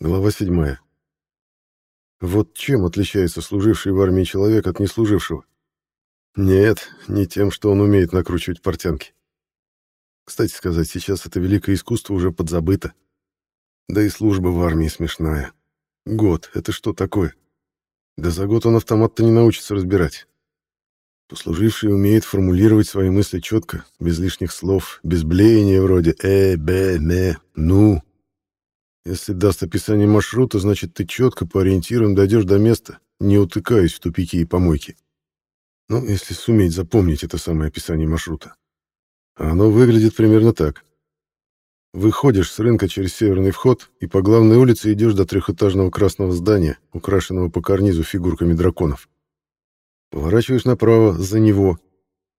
Глава 7. Вот чем отличается служивший в армии человек от неслужившего? Нет, не тем, что он умеет накручивать портянки. Кстати сказать, сейчас это великое искусство уже подзабыто. Да и служба в армии смешная. Год — это что такое? Да за год он автомат-то не научится разбирать. Послуживший умеет формулировать свои мысли четко, без лишних слов, без блеяния вроде «э», «б», «ме», «ну». Если даст описание маршрута, значит, ты четко по ориентирам дойдешь до места, не утыкаясь в тупики и помойки. Ну, если суметь запомнить это самое описание маршрута. А оно выглядит примерно так. Выходишь с рынка через северный вход и по главной улице идешь до трехэтажного красного здания, украшенного по карнизу фигурками драконов. Поворачиваешь направо, за него.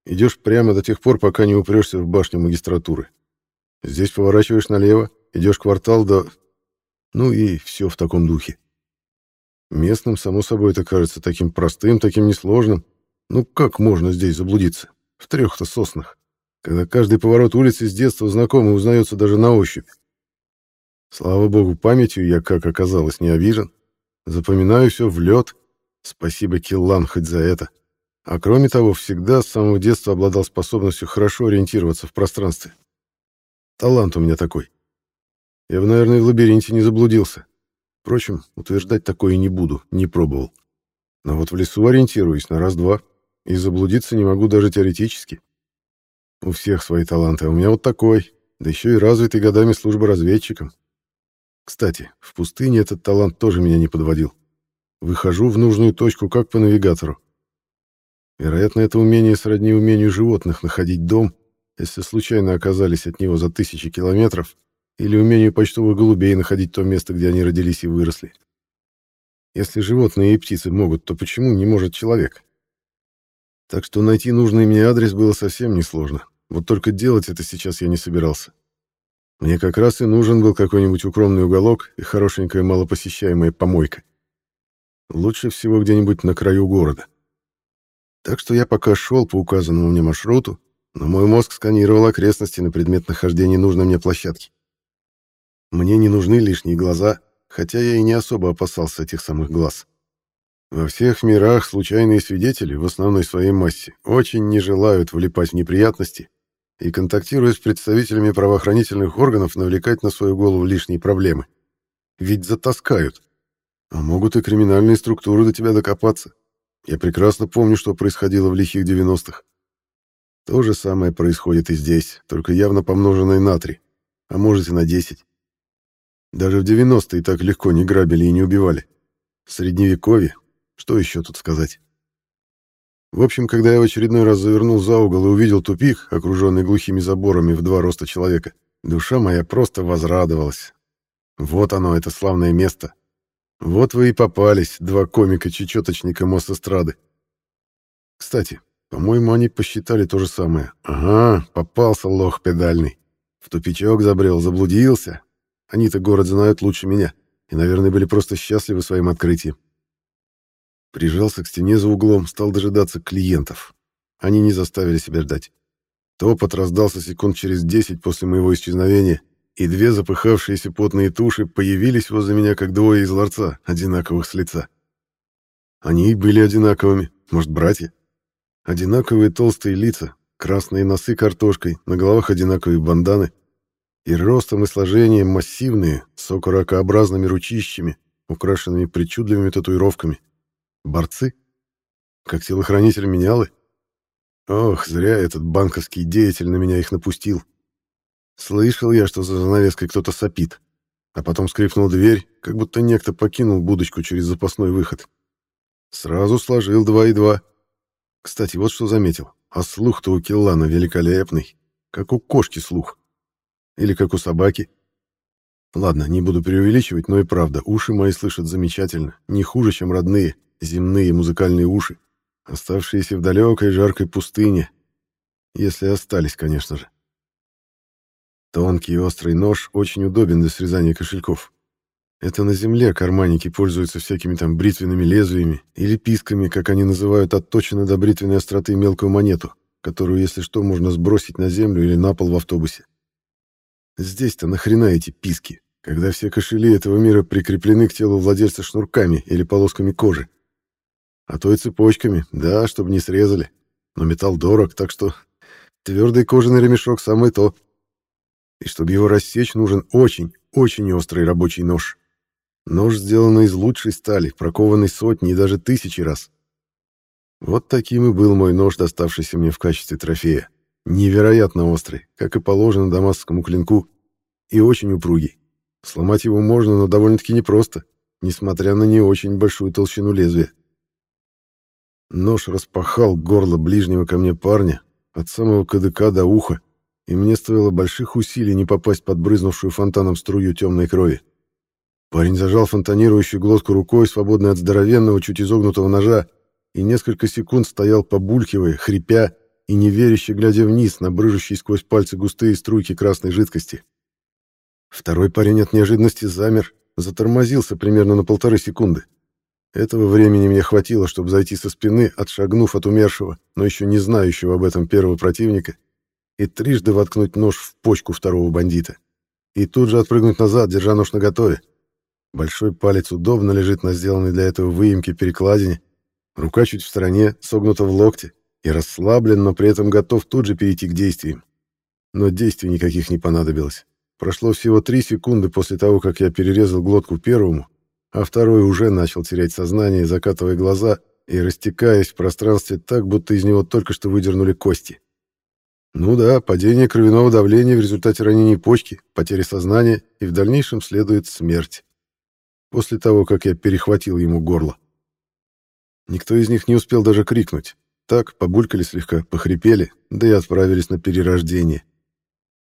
Идешь прямо до тех пор, пока не упрешься в башню магистратуры. Здесь поворачиваешь налево, идешь квартал до... Ну и все в таком духе. Местным, само собой, это кажется таким простым, таким несложным. Ну как можно здесь заблудиться? В трех-то соснах. Когда каждый поворот улицы с детства знакомый узнается даже на ощупь. Слава богу, памятью я, как оказалось, не обижен. Запоминаю все в лед. Спасибо, Киллан, хоть за это. А кроме того, всегда с самого детства обладал способностью хорошо ориентироваться в пространстве. Талант у меня такой. Я бы, наверное, в лабиринте не заблудился. Впрочем, утверждать такое не буду, не пробовал. Но вот в лесу ориентируюсь на раз-два, и заблудиться не могу даже теоретически. У всех свои таланты, а у меня вот такой, да еще и развитый годами службы разведчиком. Кстати, в пустыне этот талант тоже меня не подводил. Выхожу в нужную точку, как по навигатору. Вероятно, это умение сродни умению животных находить дом, если случайно оказались от него за тысячи километров, или умению почтовых голубей находить то место, где они родились и выросли. Если животные и птицы могут, то почему не может человек? Так что найти нужный мне адрес было совсем несложно. Вот только делать это сейчас я не собирался. Мне как раз и нужен был какой-нибудь укромный уголок и хорошенькая малопосещаемая помойка. Лучше всего где-нибудь на краю города. Так что я пока шел по указанному мне маршруту, но мой мозг сканировал окрестности на предмет нахождения нужной мне площадки. Мне не нужны лишние глаза, хотя я и не особо опасался этих самых глаз. Во всех мирах случайные свидетели, в основной своей массе, очень не желают влипать в неприятности и, контактируя с представителями правоохранительных органов, навлекать на свою голову лишние проблемы. Ведь затаскают. А могут и криминальные структуры до тебя докопаться. Я прекрасно помню, что происходило в лихих 90-х. То же самое происходит и здесь, только явно помноженное на 3, а может и на 10. Даже в 90-е так легко не грабили и не убивали. В Средневековье, что еще тут сказать? В общем, когда я в очередной раз завернул за угол и увидел тупик, окруженный глухими заборами в два роста человека, душа моя просто возрадовалась. Вот оно, это славное место. Вот вы и попались, два комика-чечеточника Мосэстрады. Кстати, по-моему, они посчитали то же самое. Ага, попался лох педальный. В тупичок забрел, заблудился, они-то город знают лучше меня и, наверное, были просто счастливы своим открытием. Прижался к стене за углом, стал дожидаться клиентов. Они не заставили себя ждать. Топот раздался секунд через десять после моего исчезновения, и две запыхавшиеся потные туши появились возле меня, как двое из ларца, одинаковых с лица. Они и были одинаковыми, может, братья? Одинаковые толстые лица, красные носы картошкой, на головах одинаковые банданы, и ростом и сложением массивные, с окорокообразными ручищами, украшенными причудливыми татуировками. Борцы? Как телохранитель менялы? Ох, зря этот банковский деятель на меня их напустил. Слышал я, что за занавеской кто-то сопит. А потом скрипнула дверь, как будто некто покинул будочку через запасной выход. Сразу сложил два и два. Кстати, вот что заметил. А слух-то у Киллана великолепный. Как у кошки слух. Или как у собаки. Ладно, не буду преувеличивать, но и правда, уши мои слышат замечательно, не хуже, чем родные, земные музыкальные уши, оставшиеся в далекой жаркой пустыне, если остались, конечно же. Тонкий острый нож очень удобен для срезания кошельков. Это на земле карманники пользуются всякими там бритвенными лезвиями или писками, как они называют отточенной до бритвенной остроты мелкую монету, которую, если что, можно сбросить на землю или на пол в автобусе. Здесь-то нахрена эти писки? когда все кошели этого мира прикреплены к телу владельца шнурками или полосками кожи. А то и цепочками, да, чтобы не срезали. Но металл дорог, так что твердый кожаный ремешок самое то. И чтобы его рассечь, нужен очень, очень острый рабочий нож. Нож, сделанный из лучшей стали, прокованный сотни и даже тысячи раз. Вот таким и был мой нож, доставшийся мне в качестве трофея. Невероятно острый, как и положено дамасскому клинку, и очень упругий. Сломать его можно, но довольно-таки непросто, несмотря на не очень большую толщину лезвия. Нож распахал горло ближнего ко мне парня от самого кадыка до уха, и мне стоило больших усилий не попасть под брызнувшую фонтаном струю темной крови. Парень зажал фонтанирующую глотку рукой, свободной от здоровенного, чуть изогнутого ножа, и несколько секунд стоял побулькивая, хрипя и неверяще глядя вниз на брыжущие сквозь пальцы густые струйки красной жидкости. Второй парень от неожиданности замер, затормозился примерно на полторы секунды. Этого времени мне хватило, чтобы зайти со спины, отшагнув от умершего, но еще не знающего об этом первого противника, и трижды воткнуть нож в почку второго бандита. И тут же отпрыгнуть назад, держа нож наготове. Большой палец удобно лежит на сделанной для этого выемке перекладине, рука чуть в стороне, согнута в локте, и расслаблен, но при этом готов тут же перейти к действиям. Но действий никаких не понадобилось. Прошло всего три секунды после того, как я перерезал глотку первому, а второй уже начал терять сознание, закатывая глаза и растекаясь в пространстве так, будто из него только что выдернули кости. Ну да, падение кровяного давления в результате ранения почки, потери сознания и в дальнейшем следует смерть. После того, как я перехватил ему горло. Никто из них не успел даже крикнуть. Так, побулькали слегка, похрипели, да и отправились на перерождение.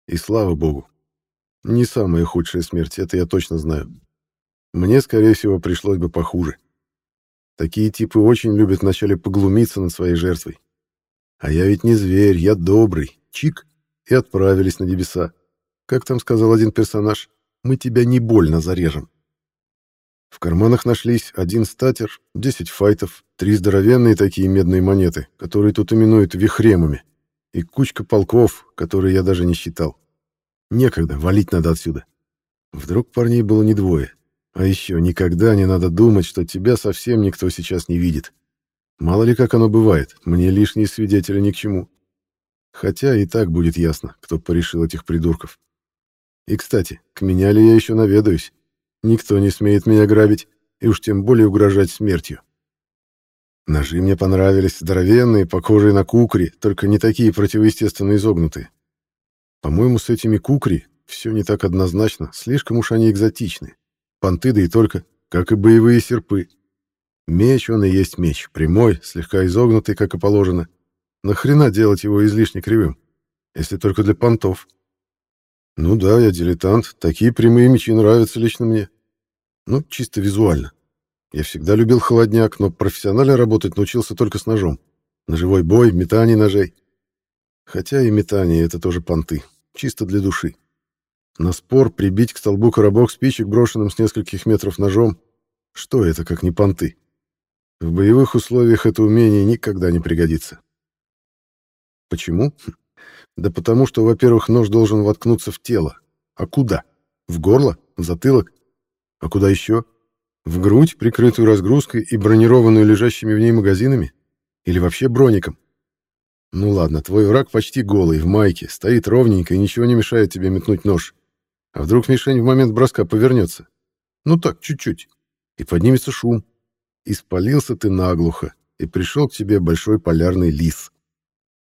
И слава богу, не самая худшая смерть, это я точно знаю. Мне, скорее всего, пришлось бы похуже. Такие типы очень любят вначале поглумиться над своей жертвой. А я ведь не зверь, я добрый. Чик. И отправились на небеса. Как там сказал один персонаж, мы тебя не больно зарежем. В карманах нашлись один статер, 10 файтов, три здоровенные такие медные монеты, которые тут именуют вихремами, и кучка полков, которые я даже не считал. Некогда, валить надо отсюда. Вдруг парней было не двое. А еще никогда не надо думать, что тебя совсем никто сейчас не видит. Мало ли как оно бывает, мне лишние свидетели ни к чему. Хотя и так будет ясно, кто порешил этих придурков. И, кстати, к меня ли я еще наведаюсь? Никто не смеет меня грабить, и уж тем более угрожать смертью. Ножи мне понравились, здоровенные, похожие на кукри, только не такие противоестественно изогнутые. По-моему, с этими кукри все не так однозначно, слишком уж они экзотичны. Понты да и только, как и боевые серпы. Меч он и есть меч, прямой, слегка изогнутый, как и положено. Нахрена делать его излишне кривым, если только для понтов? Ну да, я дилетант, такие прямые мечи нравятся лично мне. Ну, чисто визуально. Я всегда любил холодняк, но профессионально работать научился только с ножом. Ножевой бой, метание ножей. Хотя и метание — это тоже понты чисто для души. На спор прибить к столбу коробок спичек, брошенным с нескольких метров ножом, что это, как не понты? В боевых условиях это умение никогда не пригодится. Почему? Да потому что, во-первых, нож должен воткнуться в тело. А куда? В горло? В затылок? А куда еще? В грудь, прикрытую разгрузкой и бронированную лежащими в ней магазинами? Или вообще броником? Ну ладно, твой враг почти голый, в майке, стоит ровненько и ничего не мешает тебе метнуть нож. А вдруг мишень в момент броска повернется? Ну так, чуть-чуть. И поднимется шум. И спалился ты наглухо, и пришел к тебе большой полярный лис.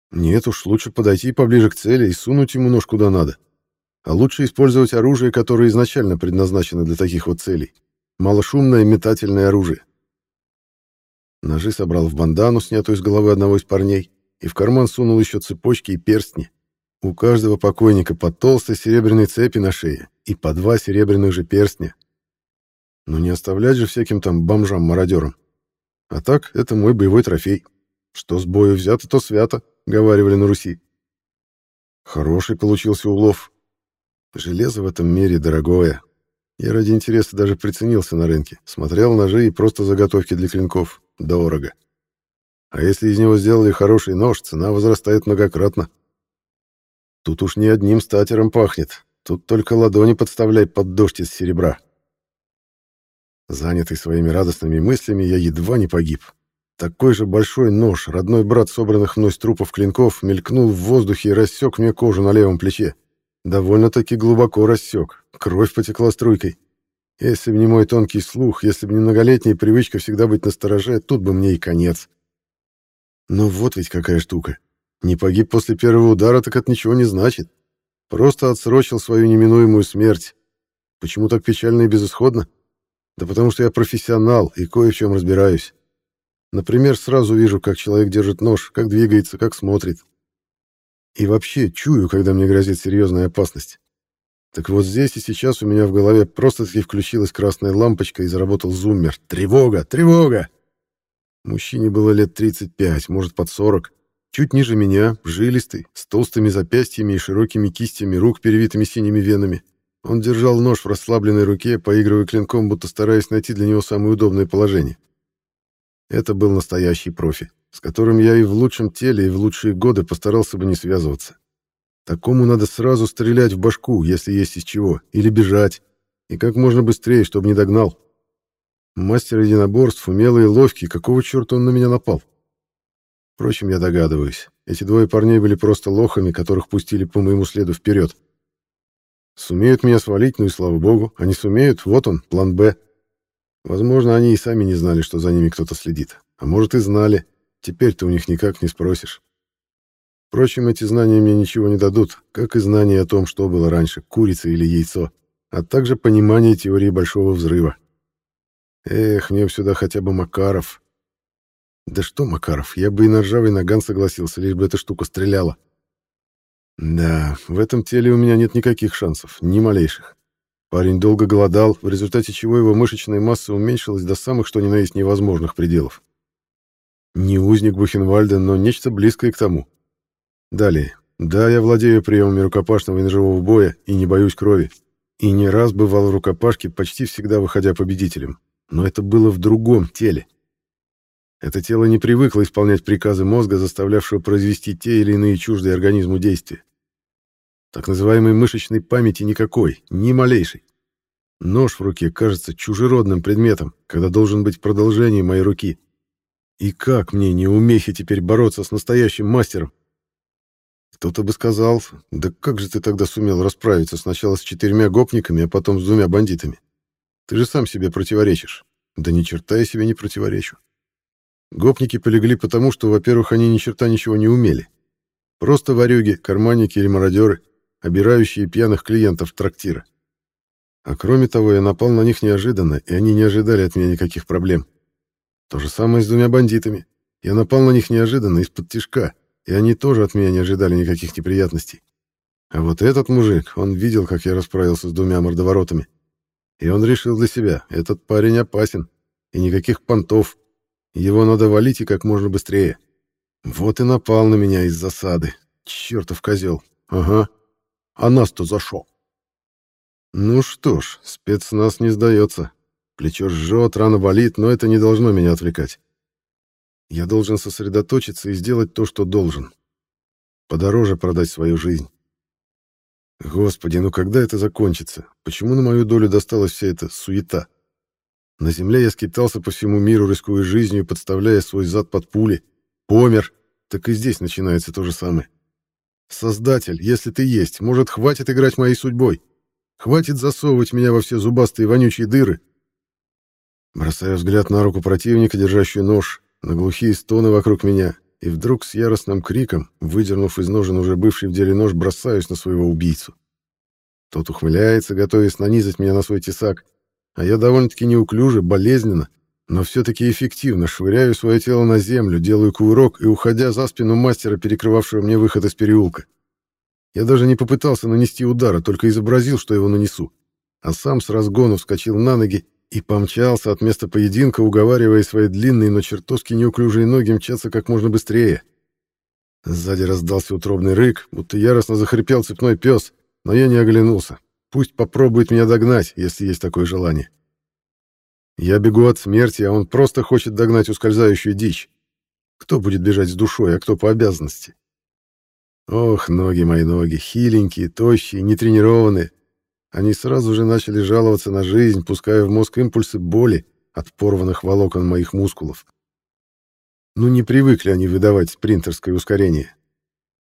Нет уж, лучше подойти поближе к цели и сунуть ему нож куда надо. А лучше использовать оружие, которое изначально предназначено для таких вот целей. Малошумное метательное оружие. Ножи собрал в бандану, снятую с головы одного из парней, и в карман сунул еще цепочки и перстни. У каждого покойника по толстой серебряной цепи на шее и по два серебряных же перстня. Но не оставлять же всяким там бомжам-мародерам. А так, это мой боевой трофей. Что с бою взято, то свято, говаривали на Руси. Хороший получился улов. Железо в этом мире дорогое. Я ради интереса даже приценился на рынке. Смотрел ножи и просто заготовки для клинков. Дорого. А если из него сделали хороший нож, цена возрастает многократно. Тут уж не одним статером пахнет. Тут только ладони подставляй под дождь из серебра. Занятый своими радостными мыслями, я едва не погиб. Такой же большой нож, родной брат собранных мной трупов клинков, мелькнул в воздухе и рассек мне кожу на левом плече. Довольно-таки глубоко рассек, кровь потекла струйкой. Если бы не мой тонкий слух, если бы не многолетняя привычка всегда быть настороже, тут бы мне и конец. Но вот ведь какая штука. Не погиб после первого удара, так это ничего не значит. Просто отсрочил свою неминуемую смерть. Почему так печально и безысходно? Да потому что я профессионал и кое в чем разбираюсь. Например, сразу вижу, как человек держит нож, как двигается, как смотрит. И вообще чую, когда мне грозит серьезная опасность. Так вот здесь и сейчас у меня в голове просто-таки включилась красная лампочка и заработал зуммер. Тревога! Тревога! Мужчине было лет 35, может, под 40. Чуть ниже меня, жилистый, с толстыми запястьями и широкими кистями рук, перевитыми синими венами. Он держал нож в расслабленной руке, поигрывая клинком, будто стараясь найти для него самое удобное положение. Это был настоящий профи, с которым я и в лучшем теле, и в лучшие годы постарался бы не связываться. Такому надо сразу стрелять в башку, если есть из чего, или бежать, и как можно быстрее, чтобы не догнал. Мастер единоборств, умелый и ловкий, какого черта он на меня напал? Впрочем, я догадываюсь. Эти двое парней были просто лохами, которых пустили по моему следу вперед. Сумеют меня свалить, ну и слава богу. Они сумеют, вот он, план «Б». Возможно, они и сами не знали, что за ними кто-то следит. А может, и знали. Теперь ты у них никак не спросишь. Впрочем, эти знания мне ничего не дадут, как и знания о том, что было раньше, курица или яйцо, а также понимание теории Большого Взрыва. Эх, мне сюда хотя бы Макаров. Да что Макаров, я бы и на ржавый наган согласился, лишь бы эта штука стреляла. Да, в этом теле у меня нет никаких шансов, ни малейших. Парень долго голодал, в результате чего его мышечная масса уменьшилась до самых что ни на есть невозможных пределов. Не узник Бухенвальда, но нечто близкое к тому. Далее. Да, я владею приемами рукопашного и ножевого боя и не боюсь крови. И не раз бывал в рукопашке, почти всегда выходя победителем. Но это было в другом теле. Это тело не привыкло исполнять приказы мозга, заставлявшего произвести те или иные чуждые организму действия. Так называемой мышечной памяти никакой, ни малейшей. Нож в руке кажется чужеродным предметом, когда должен быть продолжением моей руки. И как мне, не умехи, теперь бороться с настоящим мастером? Кто-то бы сказал, да как же ты тогда сумел расправиться сначала с четырьмя гопниками, а потом с двумя бандитами? Ты же сам себе противоречишь. Да ни черта я себе не противоречу. Гопники полегли потому, что, во-первых, они ни черта ничего не умели. Просто ворюги, карманники или мародеры, обирающие пьяных клиентов трактира. А кроме того, я напал на них неожиданно, и они не ожидали от меня никаких проблем. То же самое с двумя бандитами. Я напал на них неожиданно, из-под тишка, и они тоже от меня не ожидали никаких неприятностей. А вот этот мужик, он видел, как я расправился с двумя мордоворотами. И он решил для себя, этот парень опасен, и никаких понтов, его надо валить и как можно быстрее. Вот и напал на меня из засады. Чертов козел. Ага. А нас-то зашел. Ну что ж, спецназ не сдается. Плечо жжет, рана болит, но это не должно меня отвлекать. Я должен сосредоточиться и сделать то, что должен. Подороже продать свою жизнь. Господи, ну когда это закончится? Почему на мою долю досталась вся эта суета? На земле я скитался по всему миру, рискуя жизнью, подставляя свой зад под пули. Помер. Так и здесь начинается то же самое. Создатель, если ты есть, может, хватит играть моей судьбой? Хватит засовывать меня во все зубастые вонючие дыры? Бросаю взгляд на руку противника, держащую нож, на глухие стоны вокруг меня, и вдруг с яростным криком, выдернув из ножен уже бывший в деле нож, бросаюсь на своего убийцу. Тот ухмыляется, готовясь нанизать меня на свой тесак, а я довольно-таки неуклюже, болезненно, но все-таки эффективно швыряю свое тело на землю, делаю кувырок и, уходя за спину мастера, перекрывавшего мне выход из переулка. Я даже не попытался нанести удара, только изобразил, что его нанесу, а сам с разгону вскочил на ноги и помчался от места поединка, уговаривая свои длинные, но чертовски неуклюжие ноги мчаться как можно быстрее. Сзади раздался утробный рык, будто яростно захрипел цепной пес, но я не оглянулся. Пусть попробует меня догнать, если есть такое желание. Я бегу от смерти, а он просто хочет догнать ускользающую дичь. Кто будет бежать с душой, а кто по обязанности? Ох, ноги мои ноги, хиленькие, тощие, нетренированные. Они сразу же начали жаловаться на жизнь, пуская в мозг импульсы боли от порванных волокон моих мускулов. Ну не привыкли они выдавать спринтерское ускорение.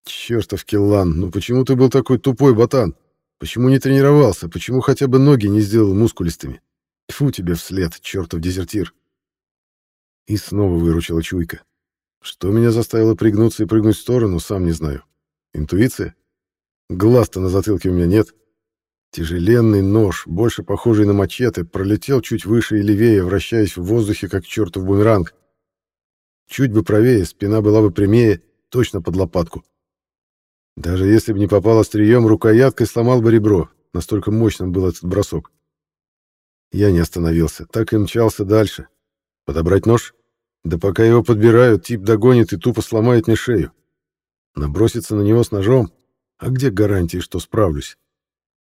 Чёртов Киллан, ну почему ты был такой тупой ботан? Почему не тренировался? Почему хотя бы ноги не сделал мускулистыми? Тьфу тебе вслед, чертов дезертир. И снова выручила чуйка. Что меня заставило пригнуться и прыгнуть в сторону, сам не знаю. Интуиция? Глаз-то на затылке у меня нет. Тяжеленный нож, больше похожий на мачете, пролетел чуть выше и левее, вращаясь в воздухе, как чертов бумеранг. Чуть бы правее, спина была бы прямее, точно под лопатку. Даже если бы не попал острием, рукояткой сломал бы ребро, настолько мощным был этот бросок. Я не остановился, так и мчался дальше. Подобрать нож? Да пока его подбирают, тип догонит и тупо сломает мне шею. Наброситься на него с ножом? А где гарантии, что справлюсь?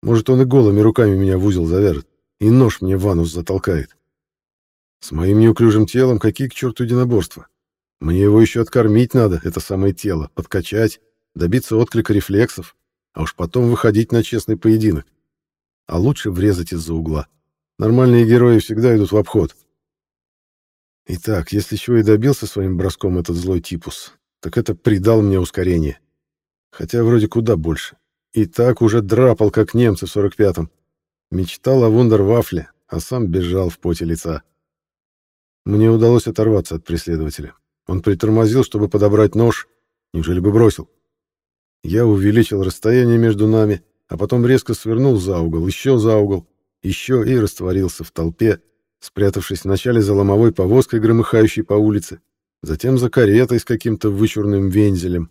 Может, он и голыми руками меня в узел завяжет, и нож мне в анус затолкает. С моим неуклюжим телом какие к черту единоборства? Мне его еще откормить надо, это самое тело, подкачать, добиться отклика рефлексов, а уж потом выходить на честный поединок. А лучше врезать из-за угла. Нормальные герои всегда идут в обход. Итак, если чего и добился своим броском этот злой типус, так это придал мне ускорение. Хотя вроде куда больше. И так уже драпал, как немцы в 45-м. Мечтал о вундервафле, а сам бежал в поте лица. Мне удалось оторваться от преследователя. Он притормозил, чтобы подобрать нож. Неужели бы бросил? Я увеличил расстояние между нами, а потом резко свернул за угол, еще за угол, еще и растворился в толпе, спрятавшись вначале за ломовой повозкой, громыхающей по улице, затем за каретой с каким-то вычурным вензелем.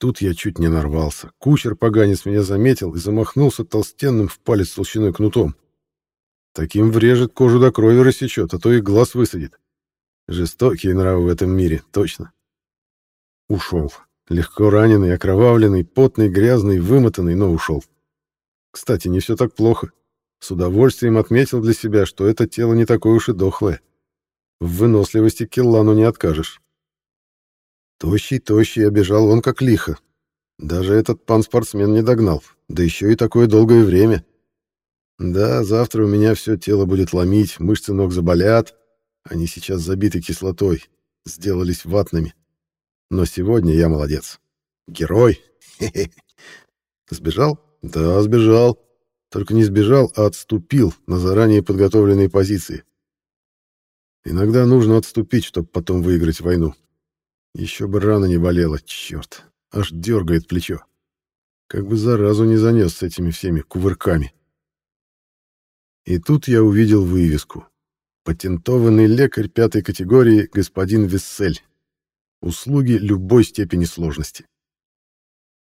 Тут я чуть не нарвался. Кучер-поганец меня заметил и замахнулся толстенным в палец толщиной кнутом. Таким врежет, кожу до крови рассечет, а то и глаз высадит. Жестокие нравы в этом мире, точно. Ушел. Легко раненый, окровавленный, потный, грязный, вымотанный, но ушел. Кстати, не все так плохо. С удовольствием отметил для себя, что это тело не такое уж и дохлое. В выносливости Киллану не откажешь. Тощий-тощий обежал он как лихо. Даже этот пан-спортсмен не догнал, да еще и такое долгое время. Да, завтра у меня все тело будет ломить, мышцы ног заболят, они сейчас забиты кислотой, сделались ватными. Но сегодня я молодец. Герой. Сбежал? Да, сбежал. Только не сбежал, а отступил на заранее подготовленные позиции. Иногда нужно отступить, чтобы потом выиграть войну. Еще бы рана не болела, черт. Аж дергает плечо. Как бы заразу не занес с этими всеми кувырками. И тут я увидел вывеску. Патентованный лекарь пятой категории господин Вессель. Услуги любой степени сложности.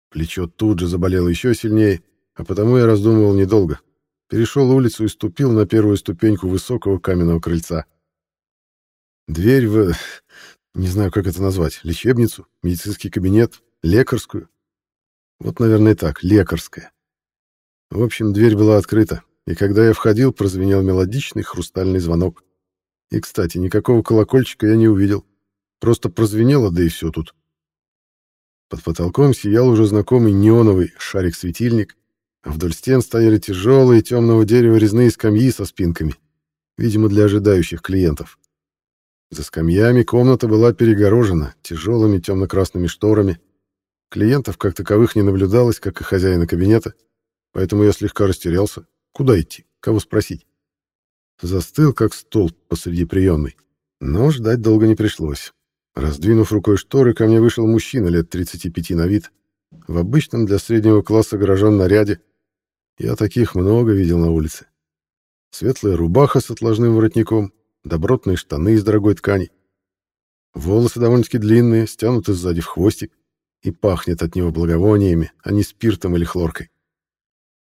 Плечо тут же заболело еще сильнее, а потому я раздумывал недолго. Перешел улицу и ступил на первую ступеньку высокого каменного крыльца. Дверь в... не знаю, как это назвать. Лечебницу, медицинский кабинет, лекарскую. Вот, наверное, так, лекарская. В общем, дверь была открыта, и когда я входил, прозвенел мелодичный хрустальный звонок. И, кстати, никакого колокольчика я не увидел. Просто прозвенело, да и все тут. Под потолком сиял уже знакомый неоновый шарик-светильник, а вдоль стен стояли тяжелые темного дерева резные скамьи со спинками, видимо, для ожидающих клиентов. За скамьями комната была перегорожена тяжелыми темно-красными шторами. Клиентов как таковых не наблюдалось, как и хозяина кабинета, поэтому я слегка растерялся. Куда идти? Кого спросить? Застыл, как столб посреди приемной. Но ждать долго не пришлось. Раздвинув рукой шторы, ко мне вышел мужчина лет 35 на вид, в обычном для среднего класса горожан наряде. Я таких много видел на улице. Светлая рубаха с отложным воротником, добротные штаны из дорогой ткани. Волосы довольно-таки длинные, стянуты сзади в хвостик, и пахнет от него благовониями, а не спиртом или хлоркой.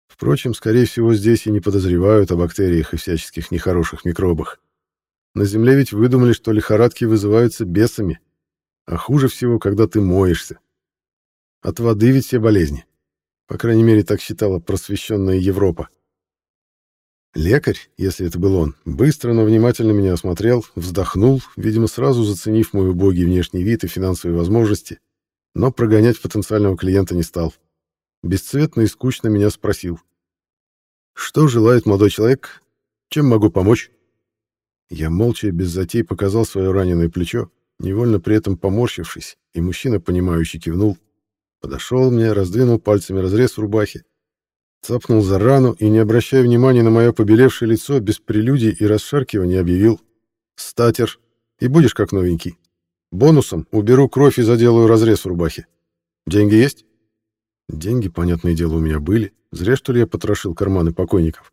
Впрочем, скорее всего, здесь и не подозревают о бактериях и всяческих нехороших микробах. На Земле ведь выдумали, что лихорадки вызываются бесами. А хуже всего, когда ты моешься. От воды ведь все болезни. По крайней мере, так считала просвещенная Европа. Лекарь, если это был он, быстро, но внимательно меня осмотрел, вздохнул, видимо, сразу заценив мой убогий внешний вид и финансовые возможности, но прогонять потенциального клиента не стал. Бесцветно и скучно меня спросил. «Что желает молодой человек? Чем могу помочь?» Я молча и без затей показал свое раненое плечо, невольно при этом поморщившись, и мужчина, понимающий, кивнул. Подошел мне, раздвинул пальцами разрез в рубахе, цапнул за рану и, не обращая внимания на мое побелевшее лицо, без прелюдий и расшаркивания объявил «Статер, и будешь как новенький. Бонусом уберу кровь и заделаю разрез в рубахе. Деньги есть?» Деньги, понятное дело, у меня были. Зря, что ли, я потрошил карманы покойников.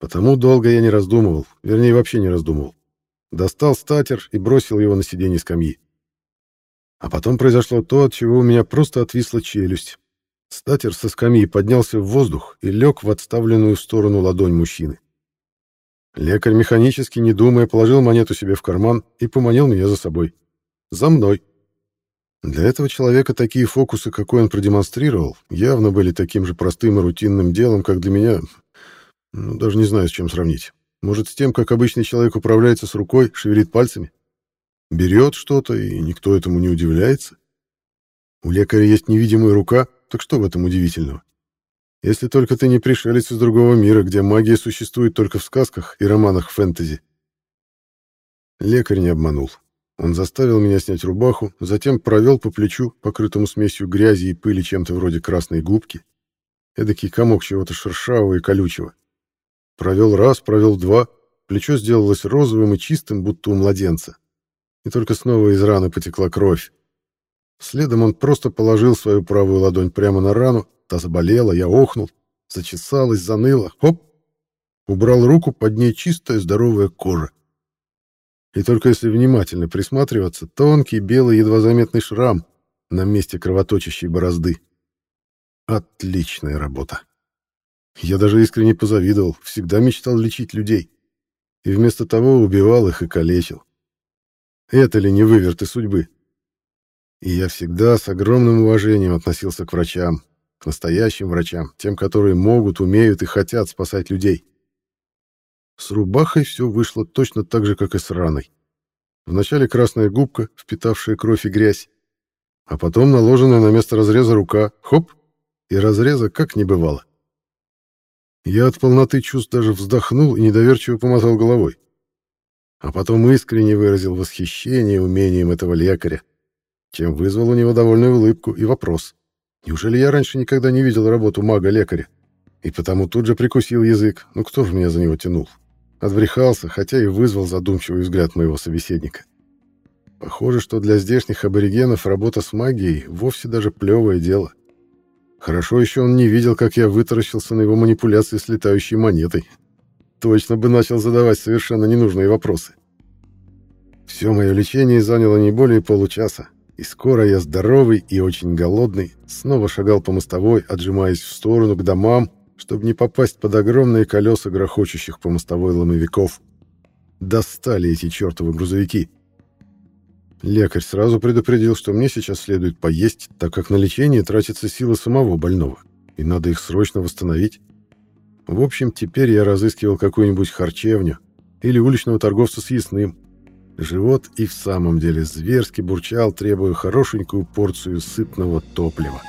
Потому долго я не раздумывал, вернее, вообще не раздумывал. Достал статер и бросил его на сиденье скамьи. А потом произошло то, от чего у меня просто отвисла челюсть. Статер со скамьи поднялся в воздух и лег в отставленную в сторону ладонь мужчины. Лекарь механически, не думая, положил монету себе в карман и поманил меня за собой. «За мной!» Для этого человека такие фокусы, какой он продемонстрировал, явно были таким же простым и рутинным делом, как для меня. Ну, даже не знаю, с чем сравнить. Может, с тем, как обычный человек управляется с рукой, шевелит пальцами? Берет что-то, и никто этому не удивляется? У лекаря есть невидимая рука, так что в этом удивительного? Если только ты не пришелец из другого мира, где магия существует только в сказках и романах фэнтези. Лекарь не обманул. Он заставил меня снять рубаху, затем провел по плечу, покрытому смесью грязи и пыли чем-то вроде красной губки. Эдакий комок чего-то шершавого и колючего. Провел раз, провел два, плечо сделалось розовым и чистым, будто у младенца. И только снова из раны потекла кровь. Следом он просто положил свою правую ладонь прямо на рану, та заболела, я охнул, зачесалась, заныла, хоп! Убрал руку, под ней чистая здоровая кожа. И только если внимательно присматриваться, тонкий белый едва заметный шрам на месте кровоточащей борозды. Отличная работа. Я даже искренне позавидовал, всегда мечтал лечить людей. И вместо того убивал их и калечил. Это ли не выверты судьбы? И я всегда с огромным уважением относился к врачам, к настоящим врачам, тем, которые могут, умеют и хотят спасать людей. С рубахой все вышло точно так же, как и с раной. Вначале красная губка, впитавшая кровь и грязь, а потом наложенная на место разреза рука, хоп, и разреза как не бывало. Я от полноты чувств даже вздохнул и недоверчиво помотал головой. А потом искренне выразил восхищение умением этого лекаря, чем вызвал у него довольную улыбку и вопрос. Неужели я раньше никогда не видел работу мага-лекаря? И потому тут же прикусил язык. Ну кто же меня за него тянул? Отбрехался, хотя и вызвал задумчивый взгляд моего собеседника. Похоже, что для здешних аборигенов работа с магией вовсе даже плевое дело. Хорошо еще он не видел, как я вытаращился на его манипуляции с летающей монетой. Точно бы начал задавать совершенно ненужные вопросы. Все мое лечение заняло не более получаса, и скоро я здоровый и очень голодный снова шагал по мостовой, отжимаясь в сторону к домам, чтобы не попасть под огромные колеса грохочущих по мостовой ломовиков. Достали эти чертовы грузовики. Лекарь сразу предупредил, что мне сейчас следует поесть, так как на лечение тратится сила самого больного, и надо их срочно восстановить. В общем, теперь я разыскивал какую-нибудь харчевню или уличного торговца с ясным. Живот и в самом деле зверски бурчал, требуя хорошенькую порцию сытного топлива.